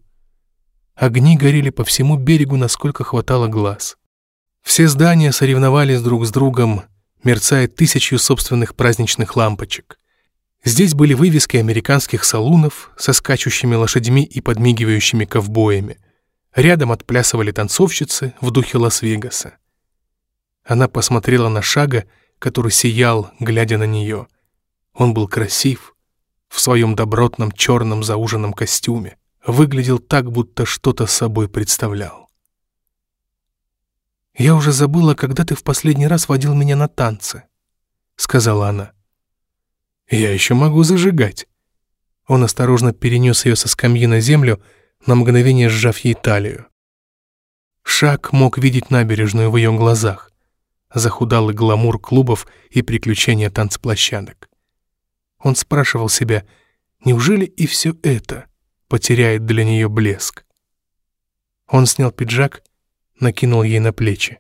A: Огни горели по всему берегу, насколько хватало глаз. Все здания соревновались друг с другом, мерцая тысячью собственных праздничных лампочек. Здесь были вывески американских салунов со скачущими лошадьми и подмигивающими ковбоями. Рядом отплясывали танцовщицы в духе Лас-Вегаса. Она посмотрела на Шага, который сиял, глядя на нее. Он был красив, в своем добротном черном зауженном костюме. Выглядел так, будто что-то собой представлял. «Я уже забыла, когда ты в последний раз водил меня на танцы», — сказала она. «Я еще могу зажигать». Он осторожно перенес ее со скамьи на землю, на мгновение сжав ей талию. Шаг мог видеть набережную в ее глазах, захудалый гламур клубов и приключения танцплощадок. Он спрашивал себя, неужели и все это потеряет для нее блеск? Он снял пиджак накинул ей на плечи.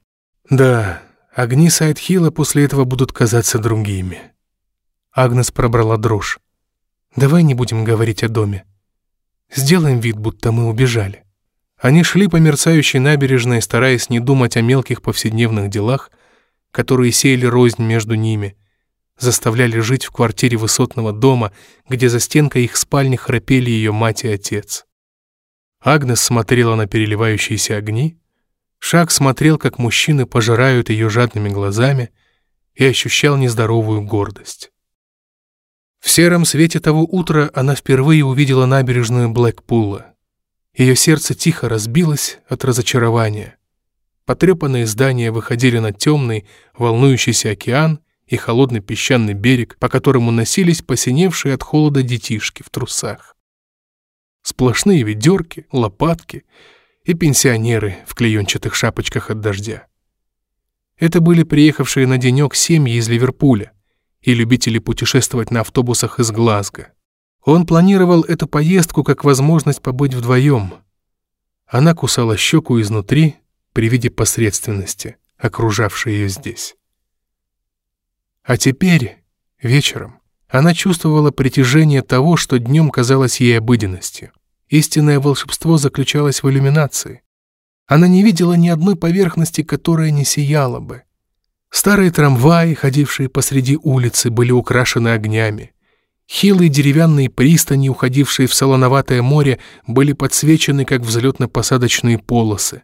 A: «Да, огни Сайдхилла после этого будут казаться другими». Агнес пробрала дрожь. «Давай не будем говорить о доме. Сделаем вид, будто мы убежали». Они шли по мерцающей набережной, стараясь не думать о мелких повседневных делах, которые сеяли рознь между ними, заставляли жить в квартире высотного дома, где за стенкой их спальни храпели ее мать и отец. Агнес смотрела на переливающиеся огни, Шаг смотрел, как мужчины пожирают ее жадными глазами и ощущал нездоровую гордость. В сером свете того утра она впервые увидела набережную Блэкпула. Ее сердце тихо разбилось от разочарования. Потрепанные здания выходили на темный, волнующийся океан и холодный песчаный берег, по которому носились посиневшие от холода детишки в трусах. Сплошные ведерки, лопатки — и пенсионеры в клеенчатых шапочках от дождя. Это были приехавшие на денек семьи из Ливерпуля и любители путешествовать на автобусах из Глазго. Он планировал эту поездку как возможность побыть вдвоем. Она кусала щеку изнутри при виде посредственности, окружавшей ее здесь. А теперь, вечером, она чувствовала притяжение того, что днем казалось ей обыденностью. Истинное волшебство заключалось в иллюминации. Она не видела ни одной поверхности, которая не сияла бы. Старые трамваи, ходившие посреди улицы, были украшены огнями. Хилые деревянные пристани, уходившие в солоноватое море, были подсвечены, как взлетно-посадочные полосы.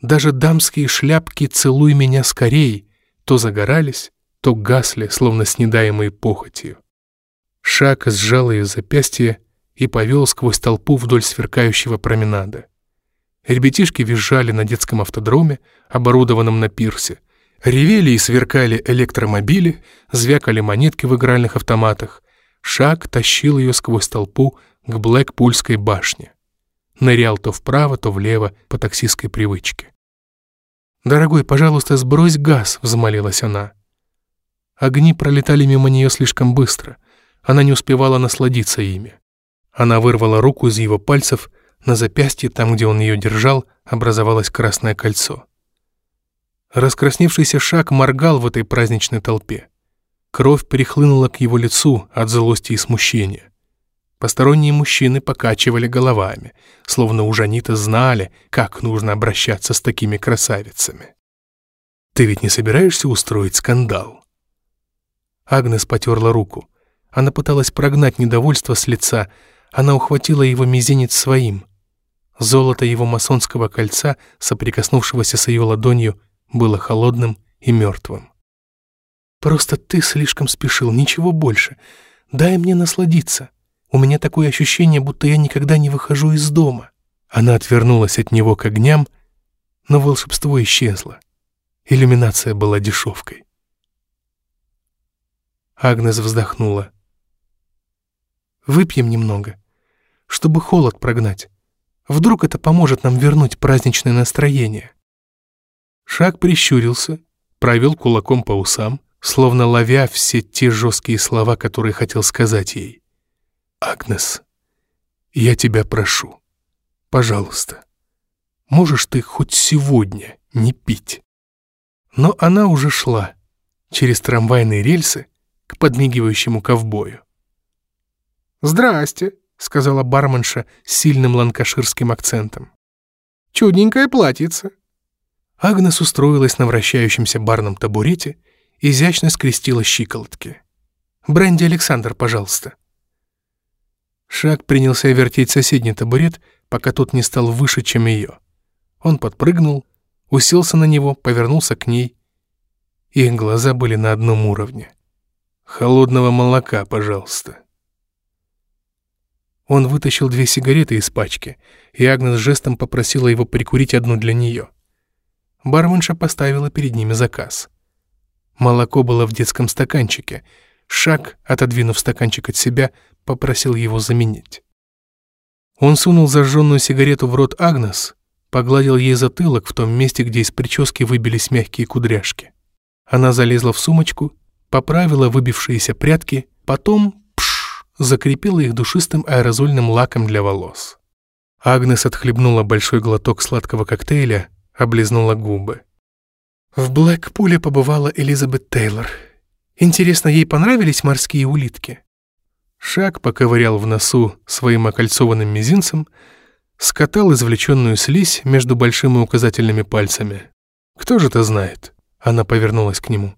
A: Даже дамские шляпки «Целуй меня скорей» то загорались, то гасли, словно снедаемые похотью. Шаг сжал ее запястье и повел сквозь толпу вдоль сверкающего променада. Ребятишки визжали на детском автодроме, оборудованном на пирсе. Ревели и сверкали электромобили, звякали монетки в игральных автоматах. Шаг тащил ее сквозь толпу к Блэкпульской башне. Нырял то вправо, то влево по таксистской привычке. «Дорогой, пожалуйста, сбрось газ», — взмолилась она. Огни пролетали мимо нее слишком быстро. Она не успевала насладиться ими. Она вырвала руку из его пальцев, на запястье, там, где он ее держал, образовалось красное кольцо. Раскрасневшийся шаг моргал в этой праздничной толпе. Кровь перехлынула к его лицу от злости и смущения. Посторонние мужчины покачивали головами, словно уж они-то знали, как нужно обращаться с такими красавицами. «Ты ведь не собираешься устроить скандал?» Агнес потерла руку. Она пыталась прогнать недовольство с лица, она ухватила его мизинец своим. Золото его масонского кольца, соприкоснувшегося с ее ладонью, было холодным и мертвым. Просто ты слишком спешил, ничего больше. Дай мне насладиться. У меня такое ощущение, будто я никогда не выхожу из дома». Она отвернулась от него к огням, но волшебство исчезло. Иллюминация была дешевкой. Агнес вздохнула. «Выпьем немного, чтобы холод прогнать. Вдруг это поможет нам вернуть праздничное настроение». Шаг прищурился, провел кулаком по усам, словно ловя все те жесткие слова, которые хотел сказать ей. «Агнес, я тебя прошу, пожалуйста, можешь ты хоть сегодня не пить?» Но она уже шла через трамвайные рельсы к подмигивающему ковбою. «Здрасте», — сказала барменша с сильным ланкаширским акцентом. «Чудненькое платьице». Агнес устроилась на вращающемся барном табурете, изящно скрестила щиколотки. «Бренди Александр, пожалуйста». Шаг принялся вертеть соседний табурет, пока тот не стал выше, чем ее. Он подпрыгнул, уселся на него, повернулся к ней. Их глаза были на одном уровне. «Холодного молока, пожалуйста». Он вытащил две сигареты из пачки, и Агнес жестом попросила его прикурить одну для нее. Барменша поставила перед ними заказ. Молоко было в детском стаканчике. Шаг, отодвинув стаканчик от себя, попросил его заменить. Он сунул зажженную сигарету в рот Агнес, погладил ей затылок в том месте, где из прически выбились мягкие кудряшки. Она залезла в сумочку, поправила выбившиеся прядки, потом пш, закрепила их душистым аэрозольным лаком для волос. Агнес отхлебнула большой глоток сладкого коктейля, облизнула губы. В Блэкпуле побывала Элизабет Тейлор. Интересно, ей понравились морские улитки? Шаг поковырял в носу своим окольцованным мизинцем, скатал извлеченную слизь между большим и указательными пальцами. «Кто же это знает?» Она повернулась к нему.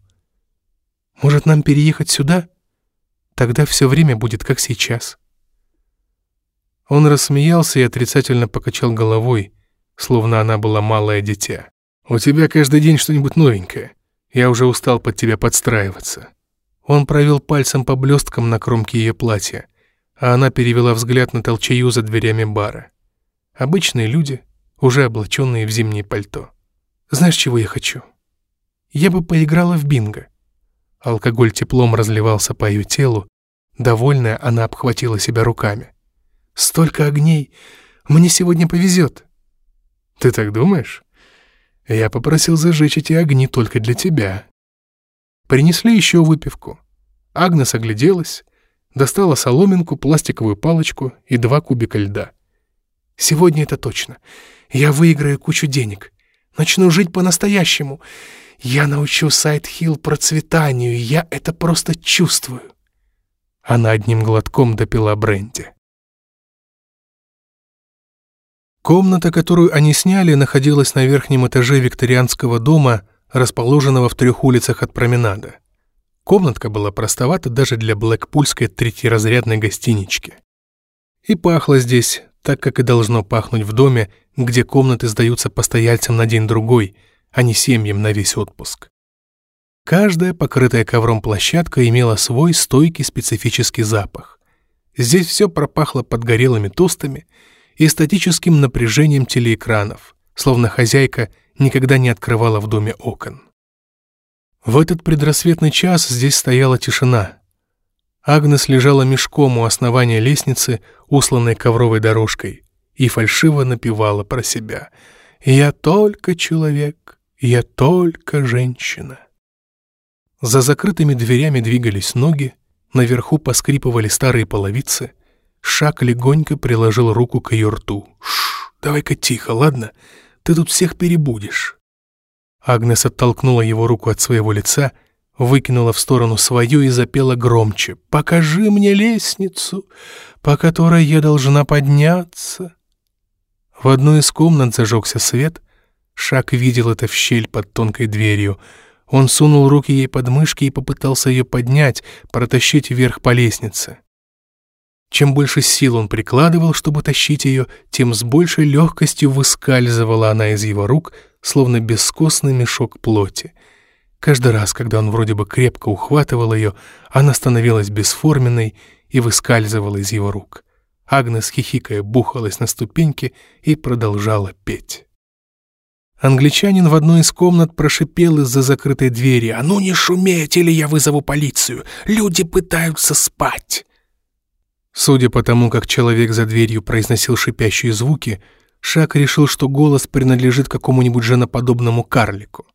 A: «Может, нам переехать сюда? Тогда все время будет как сейчас». Он рассмеялся и отрицательно покачал головой, словно она была малое дитя. «У тебя каждый день что-нибудь новенькое. Я уже устал под тебя подстраиваться». Он провел пальцем по блесткам на кромке ее платья, а она перевела взгляд на толчаю за дверями бара. Обычные люди, уже облаченные в зимнее пальто. «Знаешь, чего я хочу? Я бы поиграла в бинго». Алкоголь теплом разливался по ее телу. Довольная, она обхватила себя руками. «Столько огней! Мне сегодня повезет!» «Ты так думаешь?» Я попросил зажечь эти огни только для тебя. Принесли еще выпивку. Агнес огляделась, достала соломинку, пластиковую палочку и два кубика льда. Сегодня это точно. Я выиграю кучу денег. Начну жить по-настоящему. Я научу Сайт-Хилл процветанию, я это просто чувствую. Она одним глотком допила бренди. Комната, которую они сняли, находилась на верхнем этаже викторианского дома, расположенного в трех улицах от променада. Комнатка была простовата даже для блэкпульской третьеразрядной гостинички. И пахло здесь так, как и должно пахнуть в доме, где комнаты сдаются постояльцам на день-другой, а не семьям на весь отпуск. Каждая покрытая ковром площадка имела свой стойкий специфический запах. Здесь все пропахло подгорелыми тостами – и статическим напряжением телеэкранов, словно хозяйка никогда не открывала в доме окон. В этот предрассветный час здесь стояла тишина. Агнес лежала мешком у основания лестницы, усланной ковровой дорожкой, и фальшиво напевала про себя «Я только человек, я только женщина». За закрытыми дверями двигались ноги, наверху поскрипывали старые половицы, Шаг легонько приложил руку к ее рту. «Шш, давай-ка тихо, ладно? Ты тут всех перебудешь». Агнес оттолкнула его руку от своего лица, выкинула в сторону свою и запела громче. «Покажи мне лестницу, по которой я должна подняться». В одной из комнат зажегся свет. Шаг видел это в щель под тонкой дверью. Он сунул руки ей под мышки и попытался ее поднять, протащить вверх по лестнице. Чем больше сил он прикладывал, чтобы тащить ее, тем с большей легкостью выскальзывала она из его рук, словно бескостный мешок плоти. Каждый раз, когда он вроде бы крепко ухватывал ее, она становилась бесформенной и выскальзывала из его рук. Агнес, хихикая, бухалась на ступеньки и продолжала петь. Англичанин в одной из комнат прошипел из-за закрытой двери. «А ну не шуметь, или я вызову полицию! Люди пытаются спать!» Судя по тому, как человек за дверью произносил шипящие звуки, Шаг решил, что голос принадлежит какому-нибудь женоподобному карлику.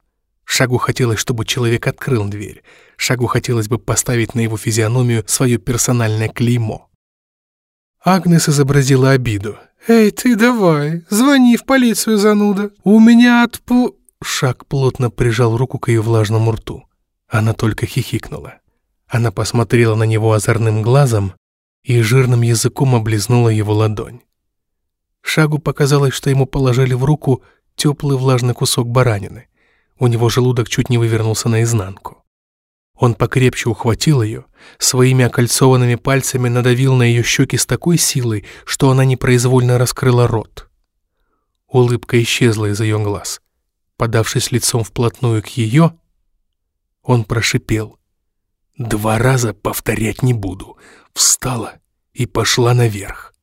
A: Шагу хотелось, чтобы человек открыл дверь. Шагу хотелось бы поставить на его физиономию свое персональное клеймо. Агнес изобразила обиду. «Эй, ты давай, звони в полицию, зануда. У меня отпу...» Шаг плотно прижал руку к ее влажному рту. Она только хихикнула. Она посмотрела на него озорным глазом и жирным языком облизнула его ладонь. Шагу показалось, что ему положили в руку теплый влажный кусок баранины. У него желудок чуть не вывернулся наизнанку. Он покрепче ухватил ее, своими окольцованными пальцами надавил на ее щеки с такой силой, что она непроизвольно раскрыла рот. Улыбка исчезла из ее глаз. Подавшись лицом вплотную к ее, он прошипел. «Два раза повторять не буду». Встала и пошла наверх.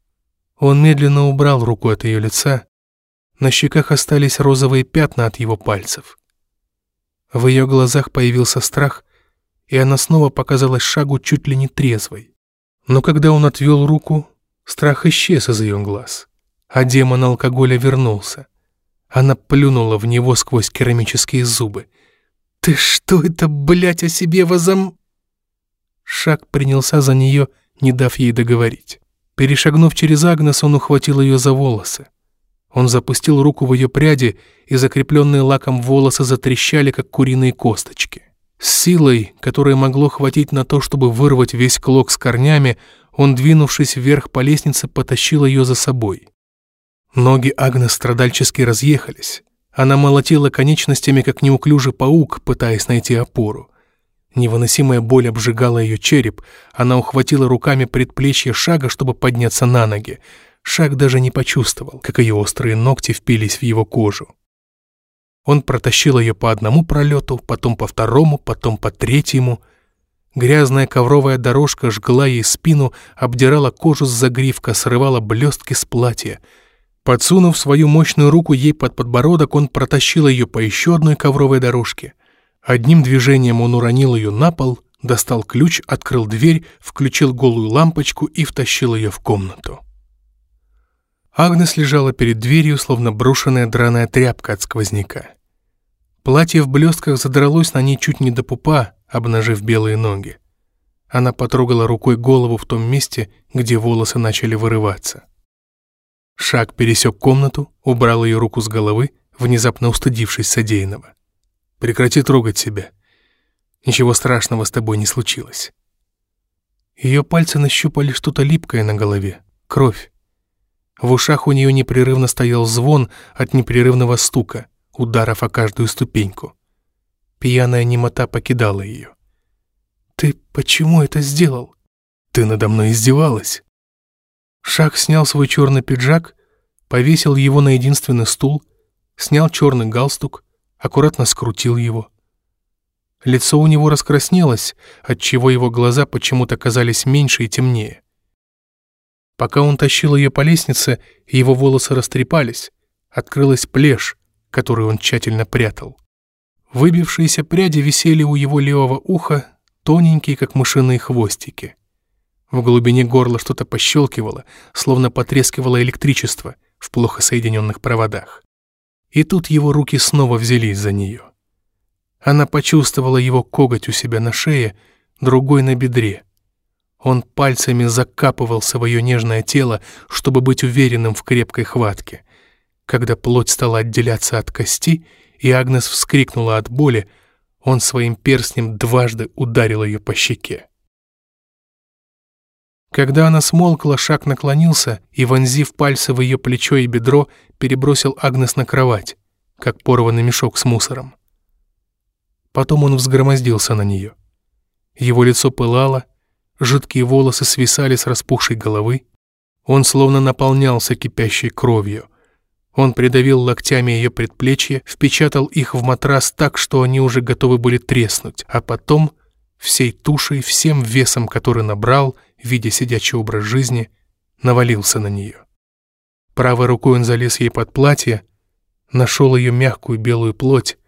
A: Он медленно убрал руку от ее лица. На щеках остались розовые пятна от его пальцев. В ее глазах появился страх, и она снова показалась шагу чуть ли не трезвой. Но когда он отвел руку, страх исчез из ее глаз, а демон алкоголя вернулся. Она плюнула в него сквозь керамические зубы. «Ты что это, блядь, о себе возом...» Шаг принялся за нее, не дав ей договорить. Перешагнув через Агнес, он ухватил ее за волосы. Он запустил руку в ее пряди, и закрепленные лаком волосы затрещали, как куриные косточки. С силой, которая могло хватить на то, чтобы вырвать весь клок с корнями, он, двинувшись вверх по лестнице, потащил ее за собой. Ноги Агнес страдальчески разъехались. Она молотила конечностями, как неуклюжий паук, пытаясь найти опору. Невыносимая боль обжигала ее череп. Она ухватила руками предплечье шага, чтобы подняться на ноги. Шаг даже не почувствовал, как ее острые ногти впились в его кожу. Он протащил ее по одному пролету, потом по второму, потом по третьему. Грязная ковровая дорожка жгла ей спину, обдирала кожу с загривка, срывала блестки с платья. Подсунув свою мощную руку ей под подбородок, он протащил ее по еще одной ковровой дорожке. Одним движением он уронил ее на пол, достал ключ, открыл дверь, включил голую лампочку и втащил ее в комнату. Агнес лежала перед дверью, словно брошенная драная тряпка от сквозняка. Платье в блестках задралось на ней чуть не до пупа, обнажив белые ноги. Она потрогала рукой голову в том месте, где волосы начали вырываться. Шаг пересек комнату, убрал ее руку с головы, внезапно устыдившись содеянного. «Прекрати трогать себя. Ничего страшного с тобой не случилось». Ее пальцы нащупали что-то липкое на голове, кровь. В ушах у нее непрерывно стоял звон от непрерывного стука, ударов о каждую ступеньку. Пьяная немота покидала ее. «Ты почему это сделал?» «Ты надо мной издевалась». Шах снял свой черный пиджак, повесил его на единственный стул, снял черный галстук, аккуратно скрутил его. Лицо у него раскраснелось, отчего его глаза почему-то казались меньше и темнее. Пока он тащил ее по лестнице, его волосы растрепались, открылась плешь, которую он тщательно прятал. Выбившиеся пряди висели у его левого уха, тоненькие, как мышиные хвостики. В глубине горла что-то пощелкивало, словно потрескивало электричество в плохо соединенных проводах. И тут его руки снова взялись за нее. Она почувствовала его коготь у себя на шее, другой на бедре — он пальцами закапывал свое нежное тело, чтобы быть уверенным в крепкой хватке. Когда плоть стала отделяться от кости, и Агнес вскрикнула от боли, он своим перстнем дважды ударил ее по щеке. Когда она смолкла, шаг наклонился и, вонзив пальцы в ее плечо и бедро, перебросил Агнес на кровать, как порванный мешок с мусором. Потом он взгромоздился на нее. Его лицо пылало, жидкие волосы свисали с распухшей головы. Он словно наполнялся кипящей кровью. Он придавил локтями ее предплечья, впечатал их в матрас так, что они уже готовы были треснуть, а потом всей тушей, всем весом, который набрал, видя сидячий образ жизни, навалился на нее. Правой рукой он залез ей под платье, нашел ее мягкую белую плоть.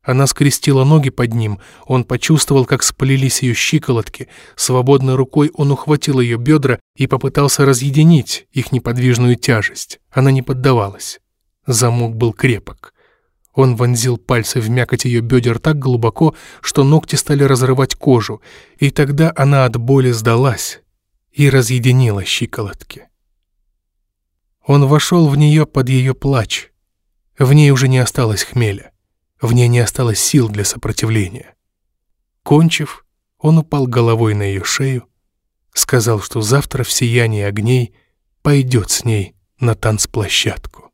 A: Она скрестила ноги под ним, он почувствовал, как сплелись ее щиколотки. Свободной рукой он ухватил ее бедра и попытался разъединить их неподвижную тяжесть. Она не поддавалась. Замок был крепок. Он вонзил пальцы в мякоть ее бедер так глубоко, что ногти стали разрывать кожу, и тогда она от боли сдалась и разъединила щиколотки. Он вошел в нее под ее плач. В ней уже не осталось хмеля. В ней не осталось сил для сопротивления. Кончив, он упал головой на ее шею, сказал, что завтра в сиянии огней пойдет с ней на танцплощадку.